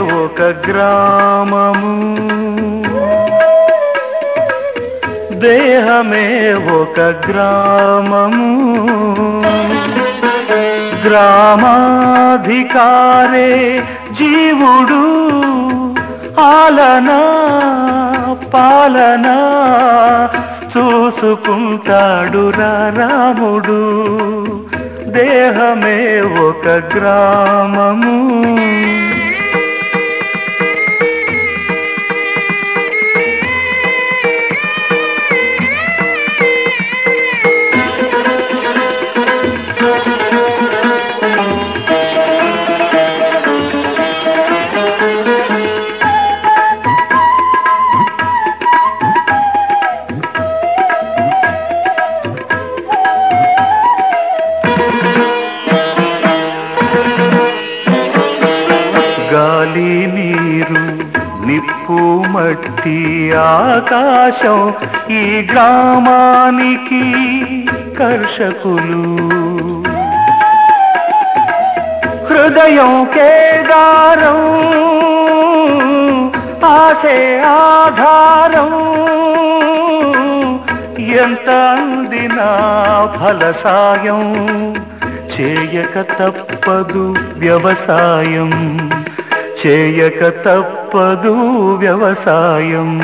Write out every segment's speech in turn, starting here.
ఒక గ్రామము. దేహమే ఒక గ్రామము. గ్రామాధికారే జీవుడు ఆలనా పాలన చూసుకుంటాడు రాముడు. దేహమే ఒక గ్రామము. you. నిప్పు మట్టి ఆకాశం ఈ గ్రామానికి కర్షకులు. హృదయం కేదారం ఆశే ఆధారం. ఎంత అందినా ఫలసాయం చేయక తప్పదు వ్యవసాయం. చేయక తప్పదు వ్యవసాయం.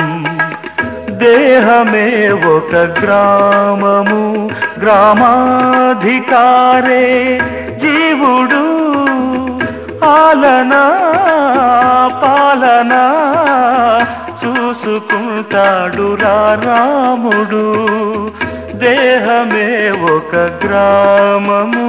దేహమే ఒక గ్రామము గ్రామాధికారే జీవుడు. ఆలన పాలనా చూసుకుంటాడు రాముడు. దేహమే ఒక గ్రామము.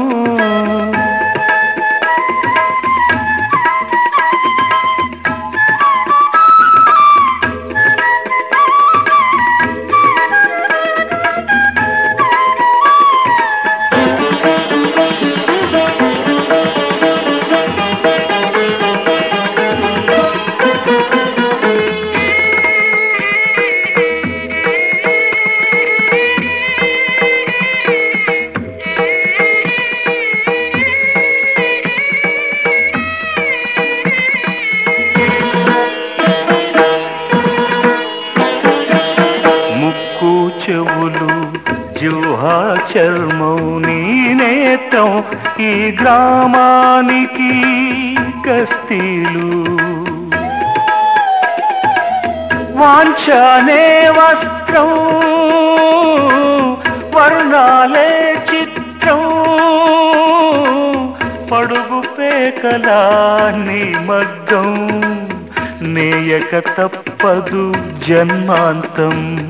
చర్మం నీ నేత్రం ఈ గ్రామానికి కస్తీలు. వాంఛనే వస్త్రం వర్ణాలే చిత్రం. పడుగు పేకలా మగ్గం నేయక తప్పదు జన్మాంతం.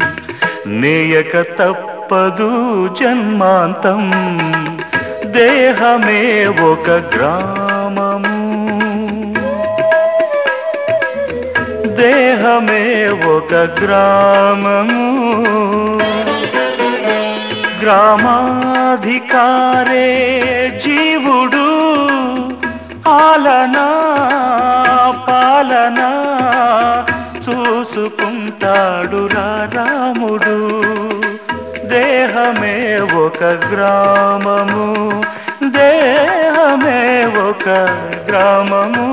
నేయక తప్ప తప్పదు జన్మాంతం. దేహమే ఒక గ్రామము. దేహమే ఒక గ్రామము. గ్రామాధికారే జీవుడు. ఆలనా పాలన చూసుకుంటాడు రాముడు. దేహమే ఒక గ్రామము దేహమే ఒక గ్రామము.